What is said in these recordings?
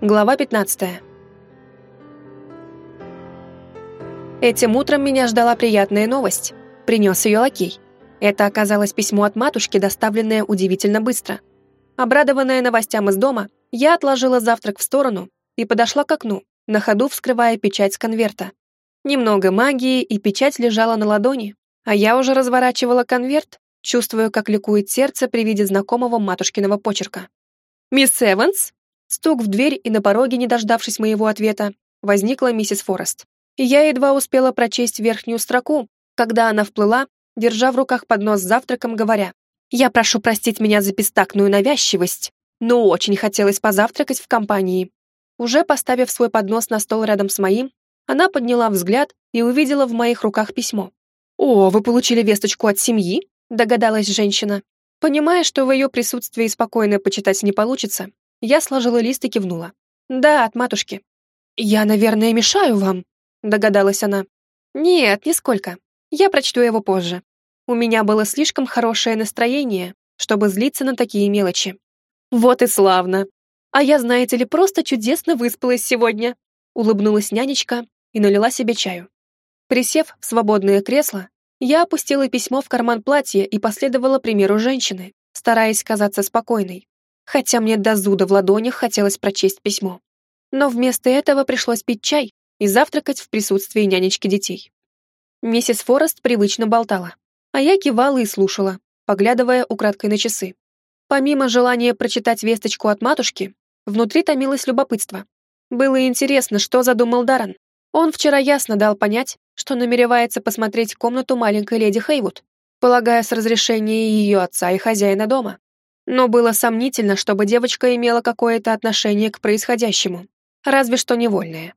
Глава 15. Этим утром меня ждала приятная новость. Принес ее лакей. Это оказалось письмо от матушки, доставленное удивительно быстро. Обрадованная новостям из дома, я отложила завтрак в сторону и подошла к окну, на ходу вскрывая печать с конверта. Немного магии, и печать лежала на ладони, а я уже разворачивала конверт, чувствуя, как ликует сердце при виде знакомого матушкиного почерка. «Мисс Эванс?» Стук в дверь, и на пороге, не дождавшись моего ответа, возникла миссис Форест. я едва успела прочесть верхнюю строку, когда она вплыла, держа в руках поднос с завтраком, говоря, «Я прошу простить меня за пестакную навязчивость, но очень хотелось позавтракать в компании». Уже поставив свой поднос на стол рядом с моим, она подняла взгляд и увидела в моих руках письмо. «О, вы получили весточку от семьи?» – догадалась женщина. Понимая, что в ее присутствии спокойно почитать не получится, я сложила лист и кивнула. «Да, от матушки». «Я, наверное, мешаю вам», — догадалась она. «Нет, нисколько. Я прочту его позже. У меня было слишком хорошее настроение, чтобы злиться на такие мелочи». «Вот и славно. А я, знаете ли, просто чудесно выспалась сегодня», — улыбнулась нянечка и налила себе чаю. Присев в свободное кресло, я опустила письмо в карман платья и последовала примеру женщины, стараясь казаться спокойной хотя мне до зуда в ладонях хотелось прочесть письмо. Но вместо этого пришлось пить чай и завтракать в присутствии нянечки детей. Миссис Форест привычно болтала, а я кивала и слушала, поглядывая украдкой на часы. Помимо желания прочитать весточку от матушки, внутри томилось любопытство. Было интересно, что задумал Даррен. Он вчера ясно дал понять, что намеревается посмотреть комнату маленькой леди Хейвуд, полагая с разрешения ее отца и хозяина дома. Но было сомнительно, чтобы девочка имела какое-то отношение к происходящему, разве что невольное.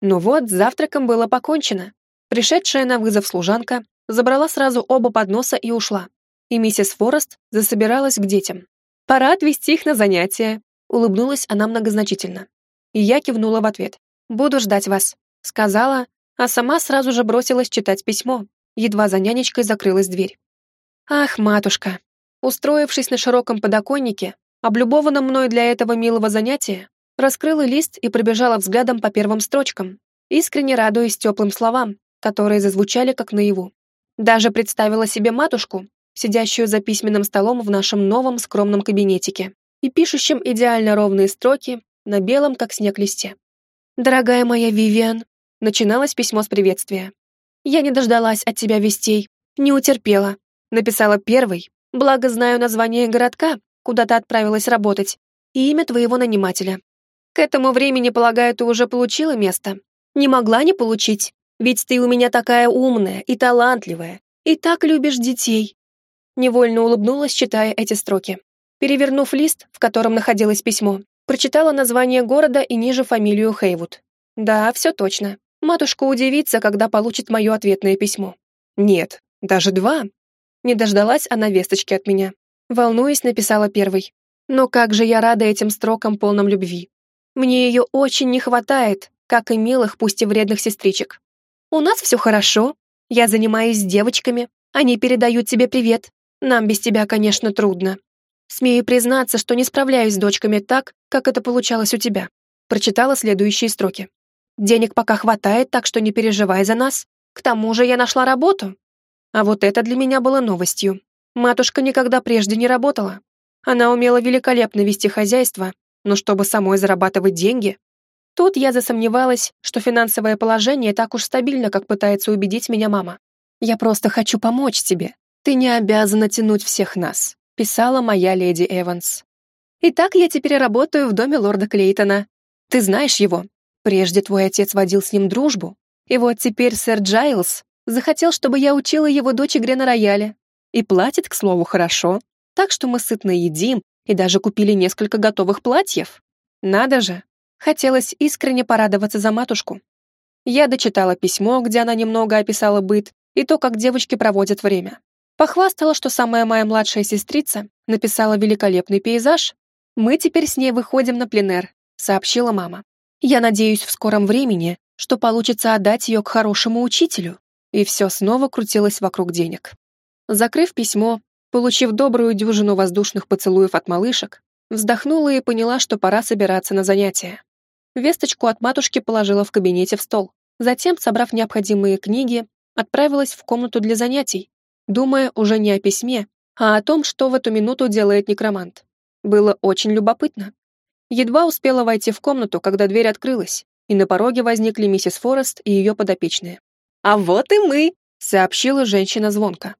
Ну вот, с завтраком было покончено. Пришедшая на вызов служанка забрала сразу оба подноса и ушла. И миссис Форест засобиралась к детям. «Пора отвезти их на занятия», — улыбнулась она многозначительно. И я кивнула в ответ. «Буду ждать вас», — сказала, а сама сразу же бросилась читать письмо. Едва за нянечкой закрылась дверь. «Ах, матушка, Устроившись на широком подоконнике, облюбованном мной для этого милого занятия, раскрыла лист и пробежала взглядом по первым строчкам, искренне радуясь теплым словам, которые зазвучали как наяву. Даже представила себе матушку, сидящую за письменным столом в нашем новом скромном кабинетике и пишущим идеально ровные строки на белом, как снег, листе. «Дорогая моя Вивиан», начиналось письмо с приветствия. «Я не дождалась от тебя вестей, не утерпела», написала первый, Благо знаю название городка, куда ты отправилась работать, и имя твоего нанимателя. К этому времени, полагаю, ты уже получила место. Не могла не получить, ведь ты у меня такая умная и талантливая, и так любишь детей». Невольно улыбнулась, читая эти строки. Перевернув лист, в котором находилось письмо, прочитала название города и ниже фамилию Хейвуд. Да, все точно. Матушка удивится, когда получит мое ответное письмо. Нет, даже два. Не дождалась она весточки от меня. Волнуясь, написала первый. Но как же я рада этим строкам полным любви. Мне ее очень не хватает, как и милых, пусть и вредных сестричек. У нас все хорошо. Я занимаюсь с девочками. Они передают тебе привет. Нам без тебя, конечно, трудно. Смею признаться, что не справляюсь с дочками так, как это получалось у тебя. Прочитала следующие строки. Денег пока хватает, так что не переживай за нас. К тому же я нашла работу. А вот это для меня было новостью. Матушка никогда прежде не работала. Она умела великолепно вести хозяйство, но чтобы самой зарабатывать деньги... Тут я засомневалась, что финансовое положение так уж стабильно, как пытается убедить меня мама. «Я просто хочу помочь тебе. Ты не обязана тянуть всех нас», писала моя леди Эванс. «Итак, я теперь работаю в доме лорда Клейтона. Ты знаешь его. Прежде твой отец водил с ним дружбу. И вот теперь сэр Джайлз Захотел, чтобы я учила его дочь игре на рояле. И платит, к слову, хорошо. Так что мы сытно едим и даже купили несколько готовых платьев. Надо же. Хотелось искренне порадоваться за матушку. Я дочитала письмо, где она немного описала быт и то, как девочки проводят время. Похвастала, что самая моя младшая сестрица написала великолепный пейзаж. «Мы теперь с ней выходим на пленэр», — сообщила мама. «Я надеюсь в скором времени, что получится отдать ее к хорошему учителю и все снова крутилось вокруг денег. Закрыв письмо, получив добрую дюжину воздушных поцелуев от малышек, вздохнула и поняла, что пора собираться на занятия. Весточку от матушки положила в кабинете в стол. Затем, собрав необходимые книги, отправилась в комнату для занятий, думая уже не о письме, а о том, что в эту минуту делает некромант. Было очень любопытно. Едва успела войти в комнату, когда дверь открылась, и на пороге возникли миссис Форест и ее подопечные. «А вот и мы!» — сообщила женщина звонко.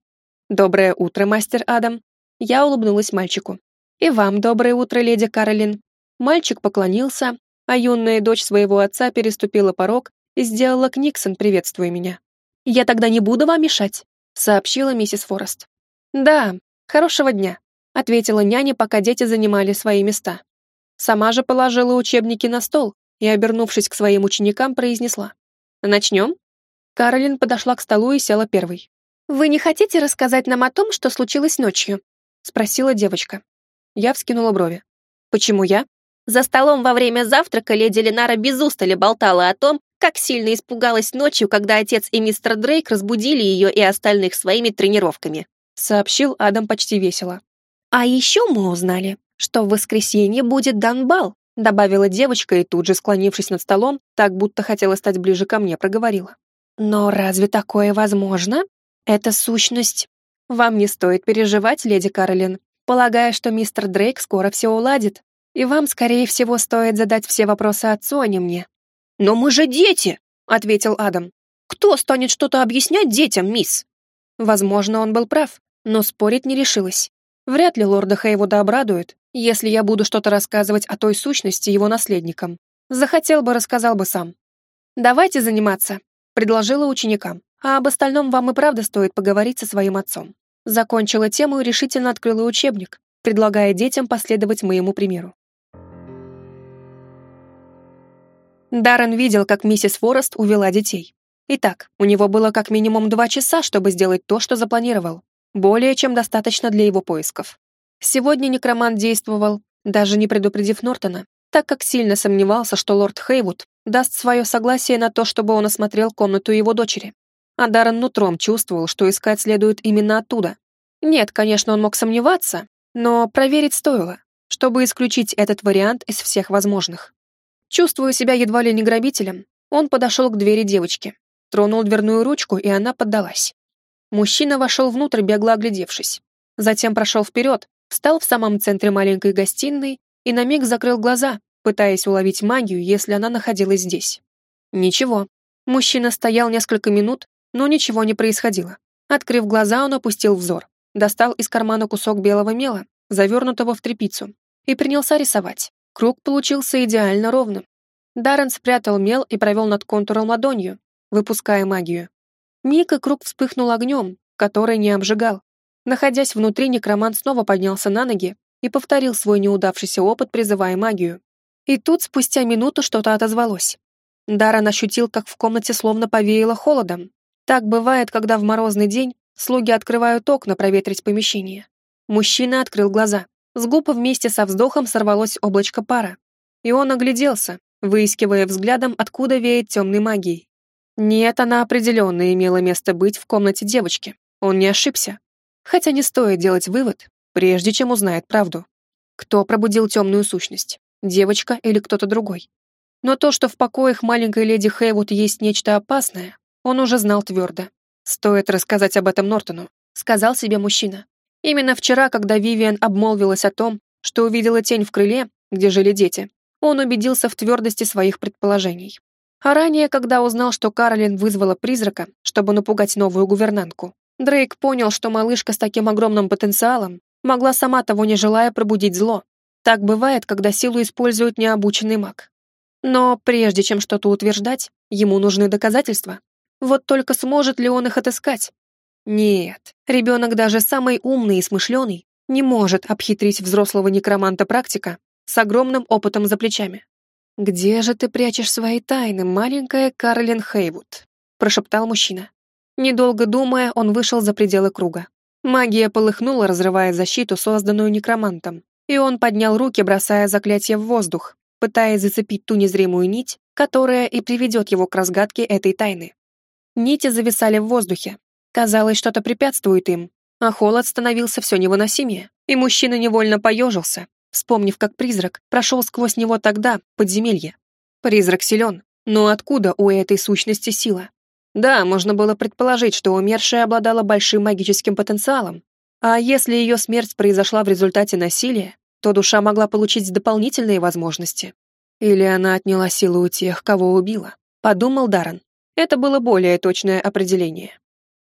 «Доброе утро, мастер Адам!» Я улыбнулась мальчику. «И вам доброе утро, леди Каролин!» Мальчик поклонился, а юная дочь своего отца переступила порог и сделала книксон, приветствуя меня. «Я тогда не буду вам мешать», — сообщила миссис Форест. «Да, хорошего дня», — ответила няня, пока дети занимали свои места. Сама же положила учебники на стол и, обернувшись к своим ученикам, произнесла. «Начнем?» Каролин подошла к столу и села первой. «Вы не хотите рассказать нам о том, что случилось ночью?» — спросила девочка. Я вскинула брови. «Почему я?» За столом во время завтрака леди Ленара без устали болтала о том, как сильно испугалась ночью, когда отец и мистер Дрейк разбудили ее и остальных своими тренировками», — сообщил Адам почти весело. «А еще мы узнали, что в воскресенье будет дан бал», добавила девочка и тут же, склонившись над столом, так будто хотела стать ближе ко мне, проговорила. «Но разве такое возможно? Это сущность...» «Вам не стоит переживать, леди Каролин, полагая, что мистер Дрейк скоро все уладит, и вам, скорее всего, стоит задать все вопросы отцу, а не мне». «Но мы же дети!» — ответил Адам. «Кто станет что-то объяснять детям, мисс?» Возможно, он был прав, но спорить не решилась. Вряд ли лорда Хейвуда обрадует, если я буду что-то рассказывать о той сущности его наследникам. Захотел бы, рассказал бы сам. «Давайте заниматься», — предложила ученикам. «А об остальном вам и правда стоит поговорить со своим отцом». Закончила тему и решительно открыла учебник, предлагая детям последовать моему примеру. Даррен видел, как миссис Форест увела детей. Итак, у него было как минимум два часа, чтобы сделать то, что запланировал более чем достаточно для его поисков. Сегодня некромант действовал, даже не предупредив Нортона, так как сильно сомневался, что лорд Хейвуд даст свое согласие на то, чтобы он осмотрел комнату его дочери. А Даррен нутром чувствовал, что искать следует именно оттуда. Нет, конечно, он мог сомневаться, но проверить стоило, чтобы исключить этот вариант из всех возможных. Чувствуя себя едва ли не грабителем, он подошел к двери девочки, тронул дверную ручку, и она поддалась. Мужчина вошел внутрь, бегло оглядевшись. Затем прошел вперед, встал в самом центре маленькой гостиной и на миг закрыл глаза, пытаясь уловить магию, если она находилась здесь. Ничего. Мужчина стоял несколько минут, но ничего не происходило. Открыв глаза, он опустил взор, достал из кармана кусок белого мела, завернутого в тряпицу, и принялся рисовать. Круг получился идеально ровным. Даррен спрятал мел и провел над контуром ладонью, выпуская магию. Миг и круг вспыхнул огнем, который не обжигал. Находясь внутри, некромант снова поднялся на ноги и повторил свой неудавшийся опыт, призывая магию. И тут спустя минуту что-то отозвалось. Даррен ощутил, как в комнате словно повеяло холодом. Так бывает, когда в морозный день слуги открывают окна проветрить помещение. Мужчина открыл глаза. С губ вместе со вздохом сорвалось облачко пара. И он огляделся, выискивая взглядом, откуда веет темной магией. Нет, она определенно имела место быть в комнате девочки. Он не ошибся. Хотя не стоит делать вывод, прежде чем узнает правду. Кто пробудил темную сущность? Девочка или кто-то другой? Но то, что в покоях маленькой леди Хейвуд есть нечто опасное, он уже знал твердо. «Стоит рассказать об этом Нортону», — сказал себе мужчина. Именно вчера, когда Вивиан обмолвилась о том, что увидела тень в крыле, где жили дети, он убедился в твердости своих предположений. А ранее, когда узнал, что Каролин вызвала призрака, чтобы напугать новую гувернантку, Дрейк понял, что малышка с таким огромным потенциалом могла сама того не желая пробудить зло. Так бывает, когда силу использует необученный маг. Но прежде чем что-то утверждать, ему нужны доказательства. Вот только сможет ли он их отыскать? Нет, ребенок даже самый умный и смышленый не может обхитрить взрослого некроманта-практика с огромным опытом за плечами. «Где же ты прячешь свои тайны, маленькая Карлин Хейвуд?» — прошептал мужчина. Недолго думая, он вышел за пределы круга. Магия полыхнула, разрывая защиту, созданную некромантом, и он поднял руки, бросая заклятие в воздух, пытаясь зацепить ту незримую нить, которая и приведет его к разгадке этой тайны. Нити зависали в воздухе. Казалось, что-то препятствует им, а холод становился все невыносимее, и мужчина невольно поежился, вспомнив, как призрак прошел сквозь него тогда, подземелье. Призрак силен, но откуда у этой сущности сила? Да, можно было предположить, что умершая обладала большим магическим потенциалом, а если ее смерть произошла в результате насилия, то душа могла получить дополнительные возможности. Или она отняла силу у тех, кого убила, подумал Даррен. Это было более точное определение.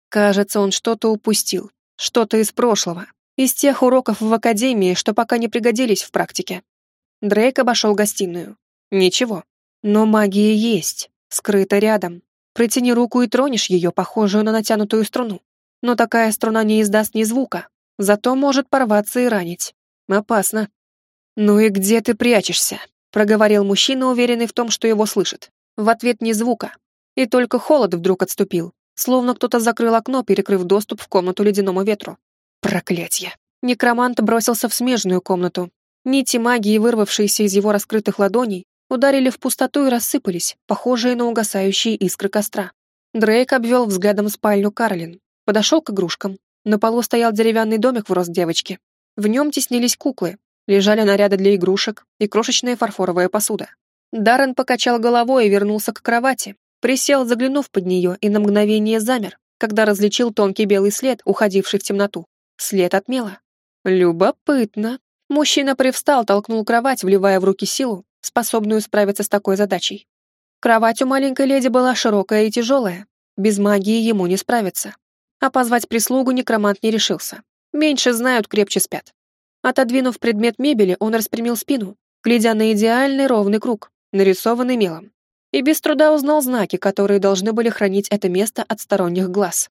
Кажется, он что-то упустил, что-то из прошлого, из тех уроков в академии, что пока не пригодились в практике. Дрейк обошел гостиную. Ничего. Но магия есть, скрыта рядом. Протяни руку и тронешь ее, похожую на натянутую струну. Но такая струна не издаст ни звука, зато может порваться и ранить. Опасно. «Ну и где ты прячешься?» — проговорил мужчина, уверенный в том, что его слышит. В ответ ни звука. И только холод вдруг отступил, словно кто-то закрыл окно, перекрыв доступ в комнату ледяному ветру. Проклятье! Некромант бросился в смежную комнату. Нити магии, вырвавшиеся из его раскрытых ладоней, ударили в пустоту и рассыпались, похожие на угасающие искры костра. Дрейк обвел взглядом спальню Карлин, подошел к игрушкам. На полу стоял деревянный домик в рост девочки. В нем теснились куклы, лежали наряды для игрушек и крошечная фарфоровая посуда. Даррен покачал головой и вернулся к кровати, присел, заглянув под нее, и на мгновение замер, когда различил тонкий белый след, уходивший в темноту. След от мела. Любопытно. Мужчина привстал, толкнул кровать, вливая в руки силу, способную справиться с такой задачей. Кровать у маленькой леди была широкая и тяжелая. Без магии ему не справиться. А позвать прислугу некромант не решился. Меньше знают, крепче спят. Отодвинув предмет мебели, он распрямил спину, глядя на идеальный ровный круг, нарисованный мелом. И без труда узнал знаки, которые должны были хранить это место от сторонних глаз.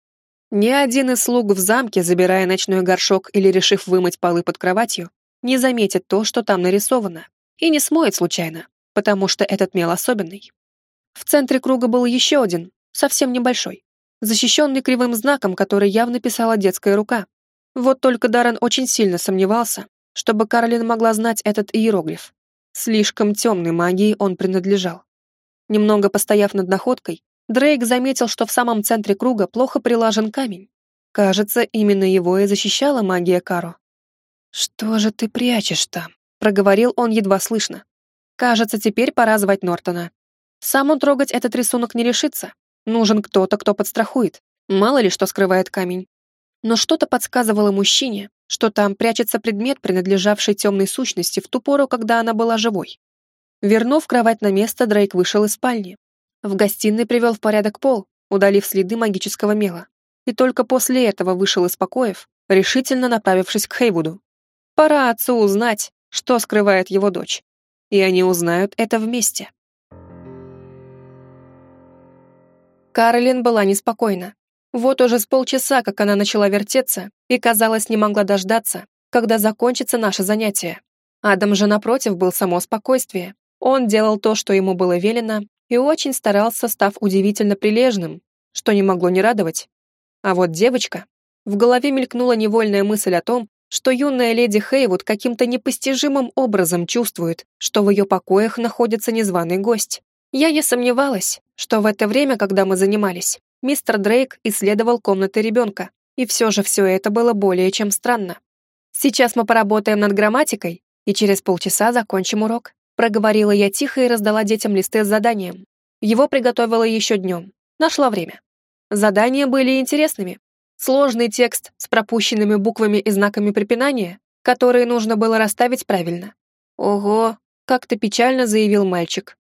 Ни один из слуг в замке, забирая ночной горшок или решив вымыть полы под кроватью, не заметит то, что там нарисовано, и не смоет случайно, потому что этот мел особенный. В центре круга был еще один, совсем небольшой, защищенный кривым знаком, который явно писала детская рука. Вот только Даррен очень сильно сомневался, чтобы Карлин могла знать этот иероглиф. Слишком темной магии он принадлежал. Немного постояв над находкой, Дрейк заметил, что в самом центре круга плохо прилажен камень. Кажется, именно его и защищала магия Каро. «Что же ты прячешь там?» — проговорил он едва слышно. «Кажется, теперь пора звать Нортона. Сам он трогать этот рисунок не решится. Нужен кто-то, кто подстрахует. Мало ли что скрывает камень. Но что-то подсказывало мужчине, что там прячется предмет, принадлежавший темной сущности в ту пору, когда она была живой. Вернув кровать на место, Дрейк вышел из спальни, в гостиной привел в порядок пол, удалив следы магического мела. И только после этого вышел из покоев, решительно направившись к Хейвуду. Пора отцу узнать, что скрывает его дочь. И они узнают это вместе. Каролин была неспокойна. Вот уже с полчаса, как она начала вертеться, и, казалось, не могла дождаться, когда закончится наше занятие. Адам же, напротив, был само спокойствие. Он делал то, что ему было велено, и очень старался, став удивительно прилежным, что не могло не радовать. А вот девочка... В голове мелькнула невольная мысль о том, что юная леди Хейвуд каким-то непостижимым образом чувствует, что в ее покоях находится незваный гость. Я не сомневалась, что в это время, когда мы занимались, мистер Дрейк исследовал комнаты ребенка, и все же все это было более чем странно. Сейчас мы поработаем над грамматикой, и через полчаса закончим урок. Проговорила я тихо и раздала детям листы с заданием. Его приготовила еще днем. Нашла время. Задания были интересными. Сложный текст с пропущенными буквами и знаками препинания, которые нужно было расставить правильно. «Ого!» — как-то печально заявил мальчик.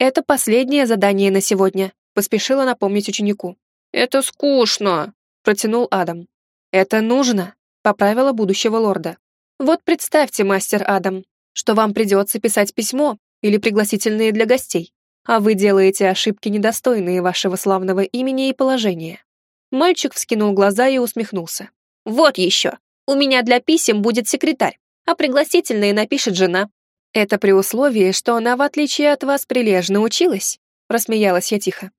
«Это последнее задание на сегодня», — поспешила напомнить ученику. «Это скучно», — протянул Адам. «Это нужно», — поправила будущего лорда. «Вот представьте, мастер Адам, что вам придется писать письмо или пригласительные для гостей, а вы делаете ошибки, недостойные вашего славного имени и положения». Мальчик вскинул глаза и усмехнулся. «Вот еще! У меня для писем будет секретарь, а пригласительные напишет жена. Это при условии, что она, в отличие от вас, прилежно училась», рассмеялась я тихо.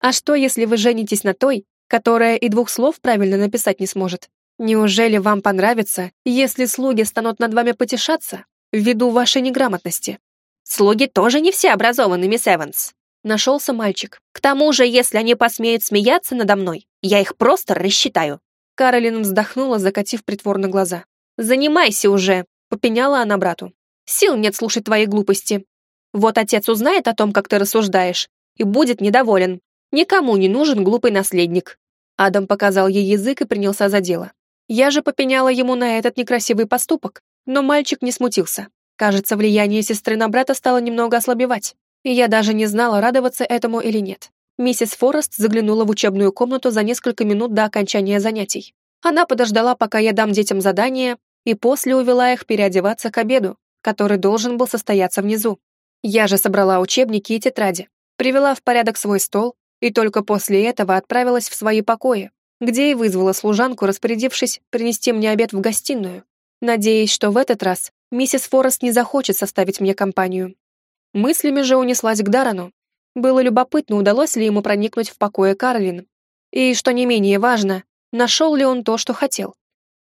«А что, если вы женитесь на той, которая и двух слов правильно написать не сможет? Неужели вам понравится, если слуги станут над вами потешаться, ввиду вашей неграмотности. Слуги тоже не все образованы, мисс Эванс. Нашелся мальчик. К тому же, если они посмеют смеяться надо мной, я их просто рассчитаю. Каролин вздохнула, закатив притворно глаза. «Занимайся уже!» — попеняла она брату. «Сил нет слушать твои глупости!» Вот отец узнает о том, как ты рассуждаешь, и будет недоволен. Никому не нужен глупый наследник». Адам показал ей язык и принялся за дело. Я же попеняла ему на этот некрасивый поступок, но мальчик не смутился. Кажется, влияние сестры на брата стало немного ослабевать, и я даже не знала, радоваться этому или нет. Миссис Форест заглянула в учебную комнату за несколько минут до окончания занятий. Она подождала, пока я дам детям задание, и после увела их переодеваться к обеду, который должен был состояться внизу. Я же собрала учебники и тетради, привела в порядок свой стол и только после этого отправилась в свои покои, где и вызвала служанку, распорядившись принести мне обед в гостиную, надеясь, что в этот раз миссис Форест не захочет составить мне компанию. Мыслями же унеслась к Дарану. Было любопытно, удалось ли ему проникнуть в покое Карлин. И, что не менее важно, нашел ли он то, что хотел.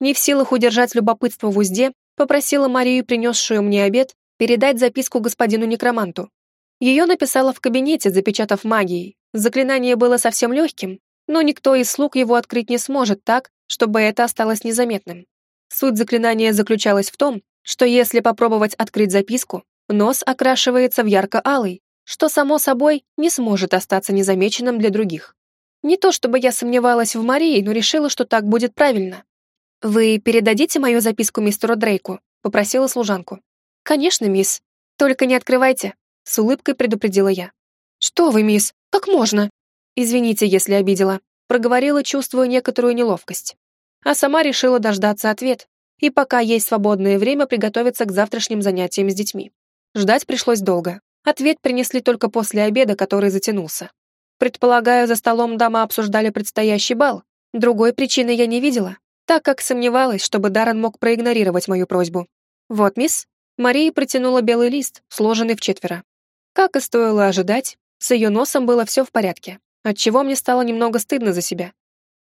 Не в силах удержать любопытство в узде, попросила Марию, принесшую мне обед, передать записку господину некроманту. Ее написала в кабинете, запечатав магией. Заклинание было совсем легким, но никто из слуг его открыть не сможет так, чтобы это осталось незаметным. Суть заклинания заключалась в том, что если попробовать открыть записку, нос окрашивается в ярко-алый, что, само собой, не сможет остаться незамеченным для других. Не то чтобы я сомневалась в Марии, но решила, что так будет правильно. «Вы передадите мою записку мистеру Дрейку?» — попросила служанку. «Конечно, мисс. Только не открывайте», — с улыбкой предупредила я. «Что вы, мисс? Как можно?» «Извините, если обидела», — проговорила, чувствуя некоторую неловкость. А сама решила дождаться ответ, и пока есть свободное время приготовиться к завтрашним занятиям с детьми. Ждать пришлось долго. Ответ принесли только после обеда, который затянулся. Предполагаю, за столом дамы обсуждали предстоящий бал. Другой причины я не видела, так как сомневалась, чтобы Даррен мог проигнорировать мою просьбу. «Вот, мисс». Мария протянула белый лист, сложенный в четверо. Как и стоило ожидать, с ее носом было все в порядке отчего мне стало немного стыдно за себя.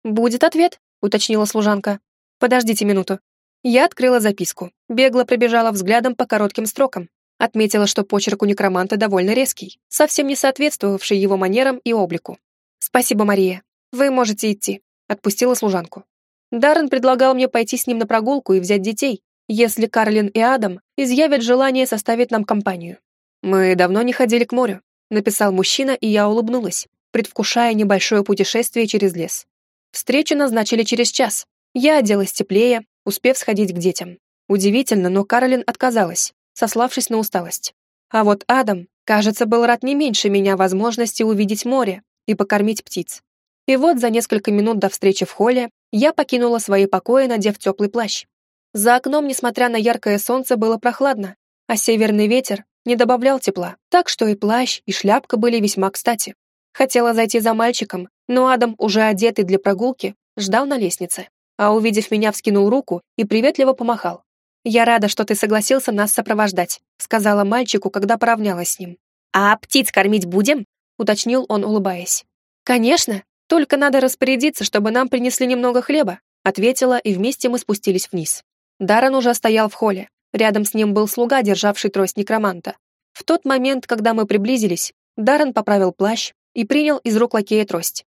«Будет ответ?» — уточнила служанка. «Подождите минуту». Я открыла записку, бегло пробежала взглядом по коротким строкам, отметила, что почерк у некроманта довольно резкий, совсем не соответствовавший его манерам и облику. «Спасибо, Мария. Вы можете идти», — отпустила служанку. Даррен предлагал мне пойти с ним на прогулку и взять детей, если Карлин и Адам изъявят желание составить нам компанию. «Мы давно не ходили к морю», — написал мужчина, и я улыбнулась предвкушая небольшое путешествие через лес. Встречу назначили через час. Я оделась теплее, успев сходить к детям. Удивительно, но Каролин отказалась, сославшись на усталость. А вот Адам, кажется, был рад не меньше меня возможности увидеть море и покормить птиц. И вот за несколько минут до встречи в холле я покинула свои покои, надев теплый плащ. За окном, несмотря на яркое солнце, было прохладно, а северный ветер не добавлял тепла, так что и плащ, и шляпка были весьма кстати. Хотела зайти за мальчиком, но Адам, уже одетый для прогулки, ждал на лестнице, а увидев меня, вскинул руку и приветливо помахал. «Я рада, что ты согласился нас сопровождать», сказала мальчику, когда поравнялась с ним. «А птиц кормить будем?» уточнил он, улыбаясь. «Конечно, только надо распорядиться, чтобы нам принесли немного хлеба», ответила, и вместе мы спустились вниз. Даррен уже стоял в холле. Рядом с ним был слуга, державший трость некроманта. В тот момент, когда мы приблизились, Даррен поправил плащ, и принял из рук лакея трость.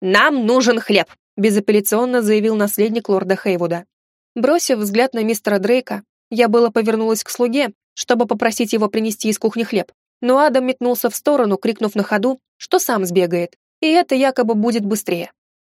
«Нам нужен хлеб», — безапелляционно заявил наследник лорда Хейвуда. Бросив взгляд на мистера Дрейка, я было повернулась к слуге, чтобы попросить его принести из кухни хлеб, но Адам метнулся в сторону, крикнув на ходу, что сам сбегает, и это якобы будет быстрее.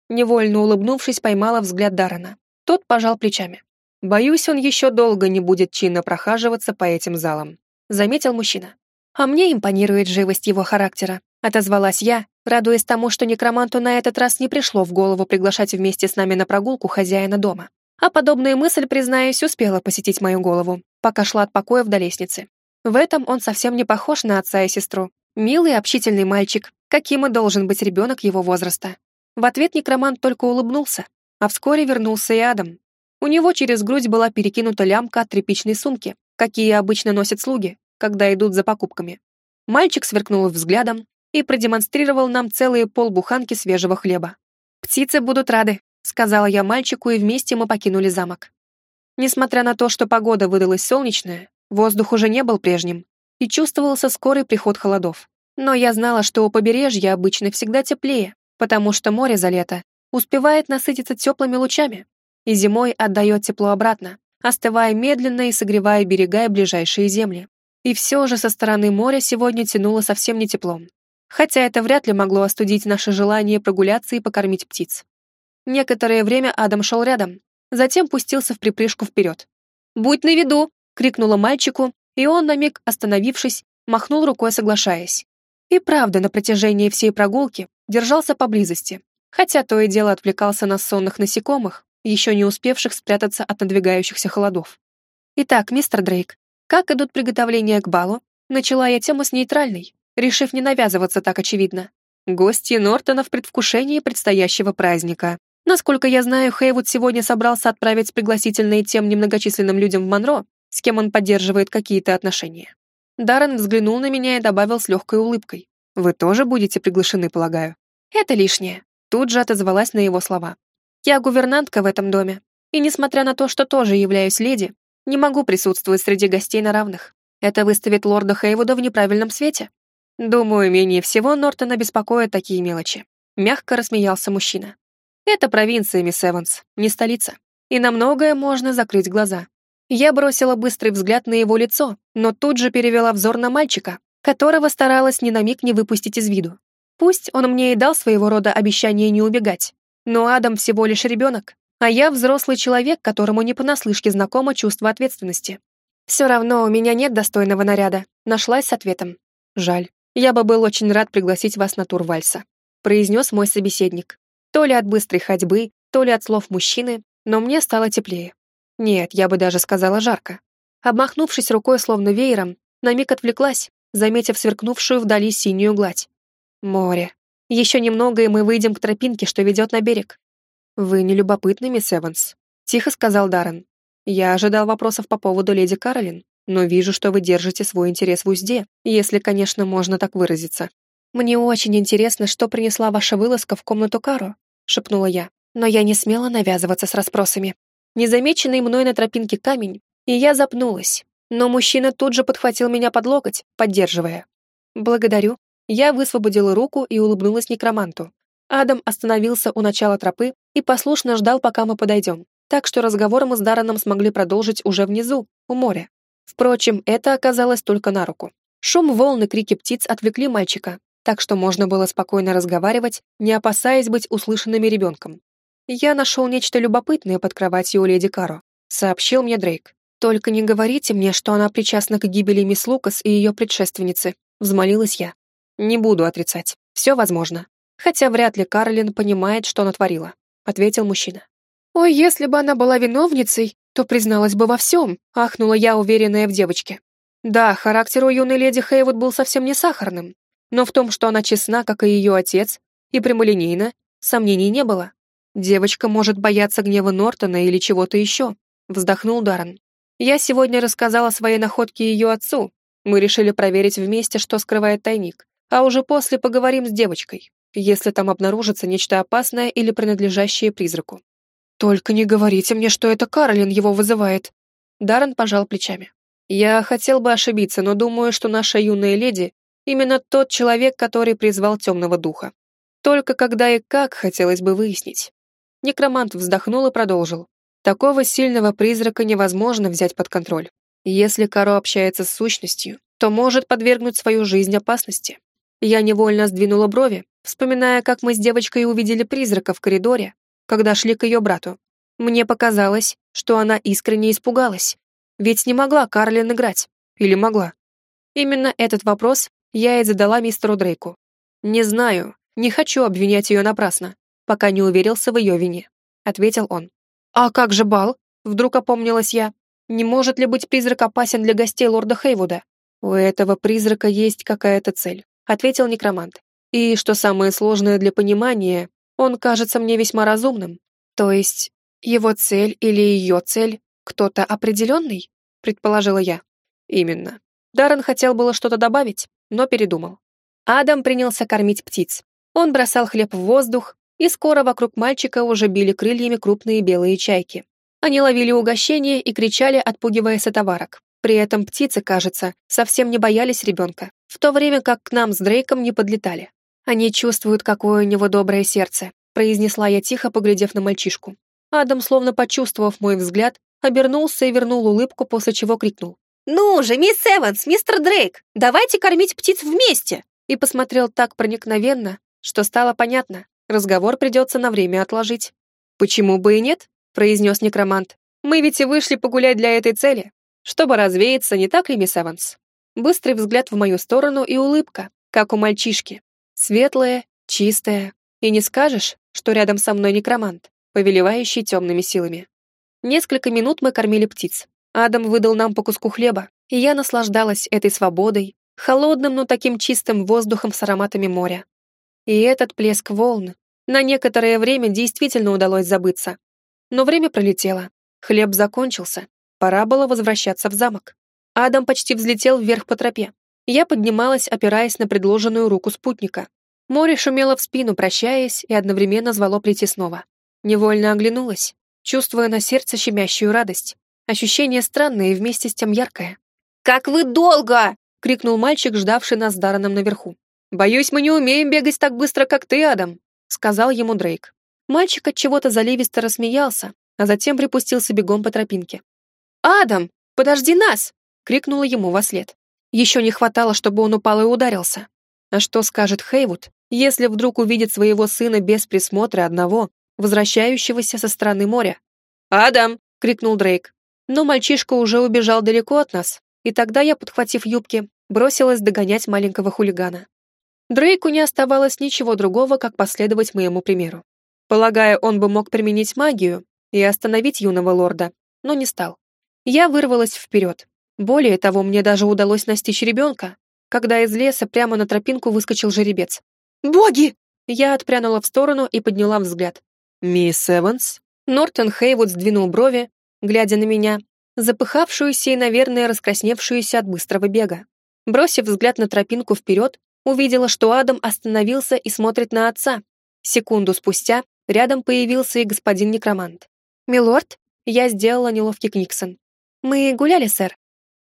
Невольно улыбнувшись, поймала взгляд Дарана. Тот пожал плечами. «Боюсь, он еще долго не будет чинно прохаживаться по этим залам», — заметил мужчина. «А мне импонирует живость его характера», Отозвалась я, радуясь тому, что некроманту на этот раз не пришло в голову приглашать вместе с нами на прогулку хозяина дома. А подобная мысль, признаюсь, успела посетить мою голову, пока шла от покоя до лестницы. В этом он совсем не похож на отца и сестру. Милый, общительный мальчик, каким и должен быть ребенок его возраста. В ответ некромант только улыбнулся, а вскоре вернулся и Адам. У него через грудь была перекинута лямка от тряпичной сумки, какие обычно носят слуги, когда идут за покупками. Мальчик сверкнул взглядом, и продемонстрировал нам целые полбуханки свежего хлеба. «Птицы будут рады», — сказала я мальчику, и вместе мы покинули замок. Несмотря на то, что погода выдалась солнечная, воздух уже не был прежним, и чувствовался скорый приход холодов. Но я знала, что у побережья обычно всегда теплее, потому что море за лето успевает насытиться теплыми лучами, и зимой отдает тепло обратно, остывая медленно и согревая берега и ближайшие земли. И все же со стороны моря сегодня тянуло совсем не теплом. Хотя это вряд ли могло остудить наше желание прогуляться и покормить птиц. Некоторое время Адам шел рядом, затем пустился в припрыжку вперед. «Будь на виду!» — крикнула мальчику, и он, на миг остановившись, махнул рукой, соглашаясь. И правда, на протяжении всей прогулки держался поблизости, хотя то и дело отвлекался на сонных насекомых, еще не успевших спрятаться от надвигающихся холодов. «Итак, мистер Дрейк, как идут приготовления к балу?» Начала я тему с нейтральной, решив не навязываться так очевидно. Гости Нортона в предвкушении предстоящего праздника. Насколько я знаю, Хейвуд сегодня собрался отправить пригласительные тем немногочисленным людям в Монро, с кем он поддерживает какие-то отношения. Даррен взглянул на меня и добавил с легкой улыбкой. «Вы тоже будете приглашены, полагаю?» «Это лишнее», — тут же отозвалась на его слова. «Я гувернантка в этом доме, и, несмотря на то, что тоже являюсь леди, не могу присутствовать среди гостей на равных. Это выставит лорда Хейвуда в неправильном свете. Думаю, менее всего Нортона беспокоят такие мелочи. Мягко рассмеялся мужчина. Это провинция, мисс Эванс, не столица. И на многое можно закрыть глаза. Я бросила быстрый взгляд на его лицо, но тут же перевела взор на мальчика, которого старалась ни на миг не выпустить из виду. Пусть он мне и дал своего рода обещание не убегать, но Адам всего лишь ребенок, а я взрослый человек, которому не понаслышке знакомо чувство ответственности. Все равно у меня нет достойного наряда, нашлась с ответом. Жаль, я бы был очень рад пригласить вас на тур вальса, произнес мой собеседник. То ли от быстрой ходьбы, то ли от слов мужчины, но мне стало теплее. Нет, я бы даже сказала жарко. Обмахнувшись рукой словно веером, на миг отвлеклась, заметив сверкнувшую вдали синюю гладь. Море. Еще немного, и мы выйдем к тропинке, что ведет на берег. «Вы не любопытны, мисс Эванс», — тихо сказал Даррен. «Я ожидал вопросов по поводу леди Каролин, но вижу, что вы держите свой интерес в узде, если, конечно, можно так выразиться». «Мне очень интересно, что принесла ваша вылазка в комнату Каро», — шепнула я, но я не смела навязываться с расспросами незамеченный мной на тропинке камень, и я запнулась, но мужчина тут же подхватил меня под локоть, поддерживая. «Благодарю». Я высвободила руку и улыбнулась некроманту. Адам остановился у начала тропы и послушно ждал, пока мы подойдем, так что разговор мы с Дараном смогли продолжить уже внизу, у моря. Впрочем, это оказалось только на руку. Шум волн и крики птиц отвлекли мальчика, так что можно было спокойно разговаривать, не опасаясь быть услышанными ребенком. «Я нашел нечто любопытное под кроватью у леди Каро», — сообщил мне Дрейк. «Только не говорите мне, что она причастна к гибели мисс Лукас и ее предшественницы», — взмолилась я. «Не буду отрицать. Все возможно. Хотя вряд ли Карлин понимает, что натворила», — ответил мужчина. «Ой, если бы она была виновницей, то призналась бы во всем», — ахнула я, уверенная в девочке. Да, характер у юной леди Хейвуд был совсем не сахарным, но в том, что она честна, как и ее отец, и прямолинейна, сомнений не было. «Девочка может бояться гнева Нортона или чего-то еще», — вздохнул Даррен. «Я сегодня рассказала о своей находке ее отцу. Мы решили проверить вместе, что скрывает тайник, а уже после поговорим с девочкой, если там обнаружится нечто опасное или принадлежащее призраку». «Только не говорите мне, что это Каролин его вызывает». Даррен пожал плечами. «Я хотел бы ошибиться, но думаю, что наша юная леди именно тот человек, который призвал темного духа. Только когда и как хотелось бы выяснить. Некромант вздохнул и продолжил. Такого сильного призрака невозможно взять под контроль. Если Каро общается с сущностью, то может подвергнуть свою жизнь опасности. Я невольно сдвинула брови, вспоминая, как мы с девочкой увидели призрака в коридоре, когда шли к ее брату. Мне показалось, что она искренне испугалась. Ведь не могла Карлин играть. Или могла? Именно этот вопрос я и задала мистеру Дрейку. Не знаю, не хочу обвинять ее напрасно пока не уверился в ее вине», — ответил он. «А как же бал?» — вдруг опомнилась я. «Не может ли быть призрак опасен для гостей лорда Хейвуда?» «У этого призрака есть какая-то цель», — ответил некромант. «И, что самое сложное для понимания, он кажется мне весьма разумным. То есть, его цель или ее цель кто-то определенный?» — предположила я. «Именно». Даррен хотел было что-то добавить, но передумал. Адам принялся кормить птиц. Он бросал хлеб в воздух, и скоро вокруг мальчика уже били крыльями крупные белые чайки. Они ловили угощение и кричали, отпугивая сотоварок. При этом птицы, кажется, совсем не боялись ребенка, в то время как к нам с Дрейком не подлетали. «Они чувствуют, какое у него доброе сердце», произнесла я тихо, поглядев на мальчишку. Адам, словно почувствовав мой взгляд, обернулся и вернул улыбку, после чего крикнул. «Ну же, мисс Эванс, мистер Дрейк, давайте кормить птиц вместе!» И посмотрел так проникновенно, что стало понятно, разговор придется на время отложить. «Почему бы и нет?» — произнес некромант. «Мы ведь и вышли погулять для этой цели, чтобы развеяться, не так ли, мисс Эванс?» Быстрый взгляд в мою сторону и улыбка, как у мальчишки. Светлая, чистая. И не скажешь, что рядом со мной некромант, повелевающий темными силами. Несколько минут мы кормили птиц. Адам выдал нам по куску хлеба, и я наслаждалась этой свободой, холодным, но таким чистым воздухом с ароматами моря. И этот плеск волн на некоторое время действительно удалось забыться. Но время пролетело. Хлеб закончился. Пора было возвращаться в замок. Адам почти взлетел вверх по тропе. Я поднималась, опираясь на предложенную руку спутника. Море шумело в спину, прощаясь, и одновременно звало прийти снова. Невольно оглянулась, чувствуя на сердце щемящую радость. Ощущение странное и вместе с тем яркое. «Как вы долго!» — крикнул мальчик, ждавший нас с Дараном наверху. «Боюсь, мы не умеем бегать так быстро, как ты, Адам», — сказал ему Дрейк. Мальчик от чего-то заливисто рассмеялся, а затем припустился бегом по тропинке. «Адам, подожди нас!» — крикнула ему во след. Еще не хватало, чтобы он упал и ударился. А что скажет Хейвуд, если вдруг увидит своего сына без присмотра одного, возвращающегося со стороны моря? «Адам!» — крикнул Дрейк. Но мальчишка уже убежал далеко от нас, и тогда я, подхватив юбки, бросилась догонять маленького хулигана. Дрейку не оставалось ничего другого, как последовать моему примеру. Полагая, он бы мог применить магию и остановить юного лорда, но не стал. Я вырвалась вперед. Более того, мне даже удалось настичь ребенка, когда из леса прямо на тропинку выскочил жеребец. «Боги!» Я отпрянула в сторону и подняла взгляд. «Мисс Эванс?» Нортон Хейвуд сдвинул брови, глядя на меня, запыхавшуюся и, наверное, раскрасневшуюся от быстрого бега. Бросив взгляд на тропинку вперед, Увидела, что Адам остановился и смотрит на отца. Секунду спустя рядом появился и господин некромант. «Милорд?» Я сделала неловкий книксон. «Мы гуляли, сэр».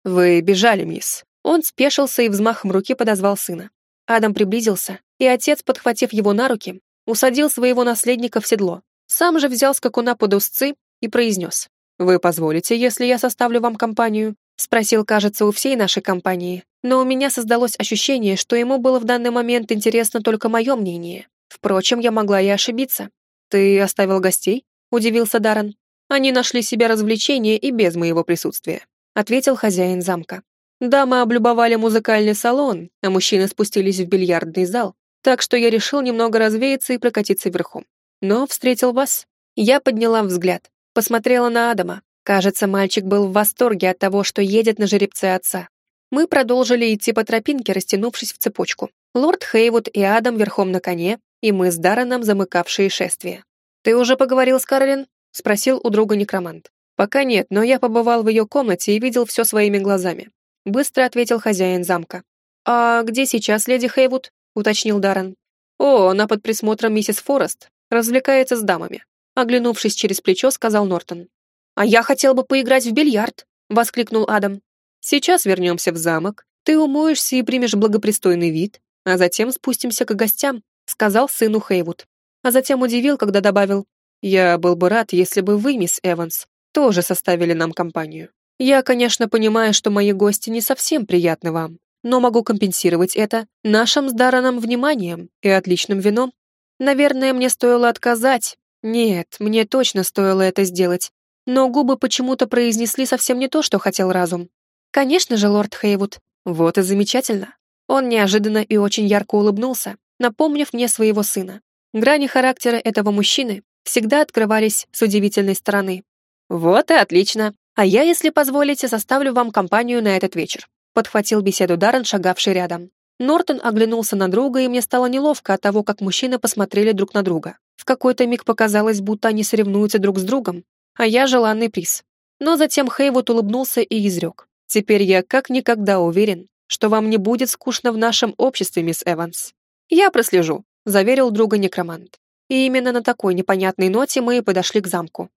«Вы бежали, мисс». Он спешился и взмахом руки подозвал сына. Адам приблизился, и отец, подхватив его на руки, усадил своего наследника в седло. Сам же взял скакуна под узцы и произнес. «Вы позволите, если я составлю вам компанию?» Спросил, кажется, у всей нашей компании, но у меня создалось ощущение, что ему было в данный момент интересно только мое мнение. Впрочем, я могла и ошибиться. «Ты оставил гостей?» — удивился Даррен. «Они нашли себе развлечение и без моего присутствия», — ответил хозяин замка. «Дамы облюбовали музыкальный салон, а мужчины спустились в бильярдный зал, так что я решил немного развеяться и прокатиться верхом. Но встретил вас. Я подняла взгляд, посмотрела на Адама. Кажется, мальчик был в восторге от того, что едет на жеребце отца. Мы продолжили идти по тропинке, растянувшись в цепочку. Лорд Хейвуд и Адам верхом на коне, и мы с Дарреном замыкавшие шествие. «Ты уже поговорил с Каролин?» — спросил у друга некромант. «Пока нет, но я побывал в ее комнате и видел все своими глазами», — быстро ответил хозяин замка. «А где сейчас леди Хейвуд?» — уточнил Даррен. «О, она под присмотром миссис Форест, развлекается с дамами», — оглянувшись через плечо, сказал Нортон. «А я хотел бы поиграть в бильярд», — воскликнул Адам. Сейчас вернемся в замок, ты умоешься и примешь благопристойный вид, а затем спустимся к гостям», — сказал сыну Хейвуд. А затем удивил, когда добавил, «Я был бы рад, если бы вы, мисс Эванс, тоже составили нам компанию. Я, конечно, понимаю, что мои гости не совсем приятны вам, но могу компенсировать это нашим с Дараном вниманием и отличным вином. Наверное, мне стоило отказать. Нет, мне точно стоило это сделать. Но губы почему-то произнесли совсем не то, что хотел разум. «Конечно же, лорд Хейвуд. Вот и замечательно». Он неожиданно и очень ярко улыбнулся, напомнив мне своего сына. Грани характера этого мужчины всегда открывались с удивительной стороны. «Вот и отлично. А я, если позволите, составлю вам компанию на этот вечер», подхватил беседу Даррен, шагавший рядом. Нортон оглянулся на друга, и мне стало неловко от того, как мужчины посмотрели друг на друга. В какой-то миг показалось, будто они соревнуются друг с другом, а я желанный приз. Но затем Хейвуд улыбнулся и изрек. Теперь я как никогда уверен, что вам не будет скучно в нашем обществе, мисс Эванс. Я прослежу, заверил друга некромант. И именно на такой непонятной ноте мы и подошли к замку.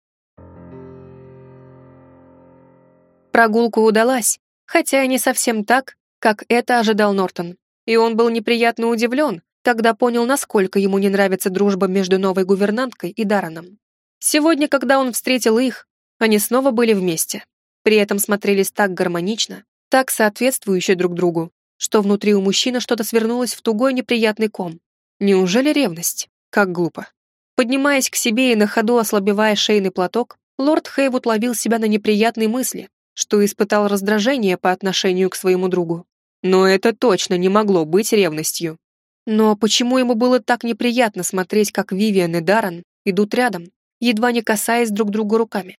Прогулка удалась, хотя и не совсем так, как это ожидал Нортон. И он был неприятно удивлен, когда понял, насколько ему не нравится дружба между новой гувернанткой и Дараном. Сегодня, когда он встретил их, они снова были вместе. При этом смотрелись так гармонично, так соответствующе друг другу, что внутри у мужчины что-то свернулось в тугой неприятный ком. Неужели ревность? Как глупо. Поднимаясь к себе и на ходу ослабевая шейный платок, лорд Хейвуд ловил себя на неприятные мысли, что испытал раздражение по отношению к своему другу. Но это точно не могло быть ревностью. Но почему ему было так неприятно смотреть, как Вивиан и Даррен идут рядом, едва не касаясь друг друга руками?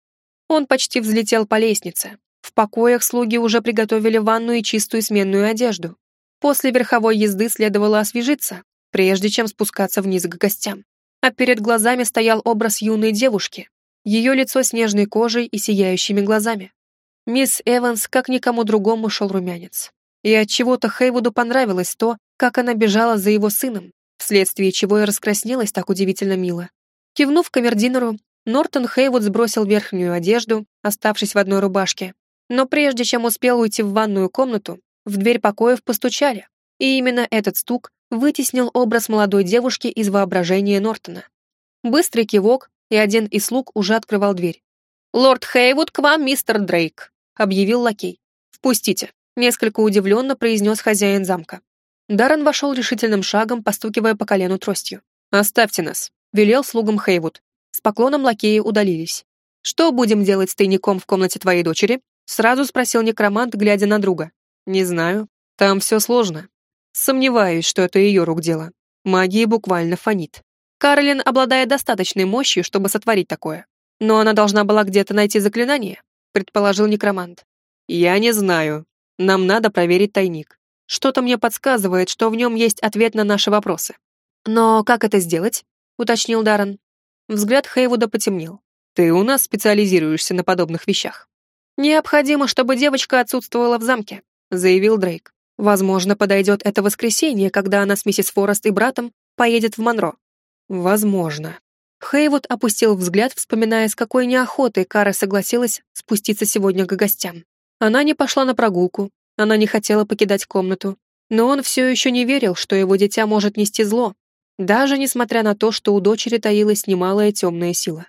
Он почти взлетел по лестнице. В покоях слуги уже приготовили ванну и чистую сменную одежду. После верховой езды следовало освежиться, прежде чем спускаться вниз к гостям. А перед глазами стоял образ юной девушки, ее лицо с нежной кожей и сияющими глазами. Мисс Эванс, как никому другому, шел румянец. И от чего то Хейвуду понравилось то, как она бежала за его сыном, вследствие чего и раскраснелась так удивительно мило. Кивнув камердинеру, Нортон Хейвуд сбросил верхнюю одежду, оставшись в одной рубашке. Но прежде чем успел уйти в ванную комнату, в дверь покоев постучали, и именно этот стук вытеснил образ молодой девушки из воображения Нортона. Быстрый кивок, и один из слуг уже открывал дверь. «Лорд Хейвуд, к вам мистер Дрейк», — объявил лакей. «Впустите», — несколько удивленно произнес хозяин замка. Даррен вошел решительным шагом, постукивая по колену тростью. «Оставьте нас», — велел слугам Хейвуд. С поклоном лакеи удалились. «Что будем делать с тайником в комнате твоей дочери?» — сразу спросил некромант, глядя на друга. «Не знаю. Там все сложно. Сомневаюсь, что это ее рук дело. Магия буквально фонит. Каролин обладает достаточной мощью, чтобы сотворить такое. Но она должна была где-то найти заклинание, предположил некромант. Я не знаю. Нам надо проверить тайник. Что-то мне подсказывает, что в нем есть ответ на наши вопросы. Но как это сделать? уточнил Даррен. Взгляд Хейвуда потемнел. Ты у нас специализируешься на подобных вещах. Необходимо, чтобы девочка отсутствовала в замке, заявил Дрейк. Возможно, подойдет это воскресенье, когда она с миссис Форест и братом поедет в Монро. Возможно. Хейвуд опустил взгляд, вспоминая, с какой неохотой Кара согласилась спуститься сегодня к гостям. Она не пошла на прогулку, она не хотела покидать комнату, но он все еще не верил, что его дитя может нести зло, даже несмотря на то, что у дочери таилась немалая темная сила.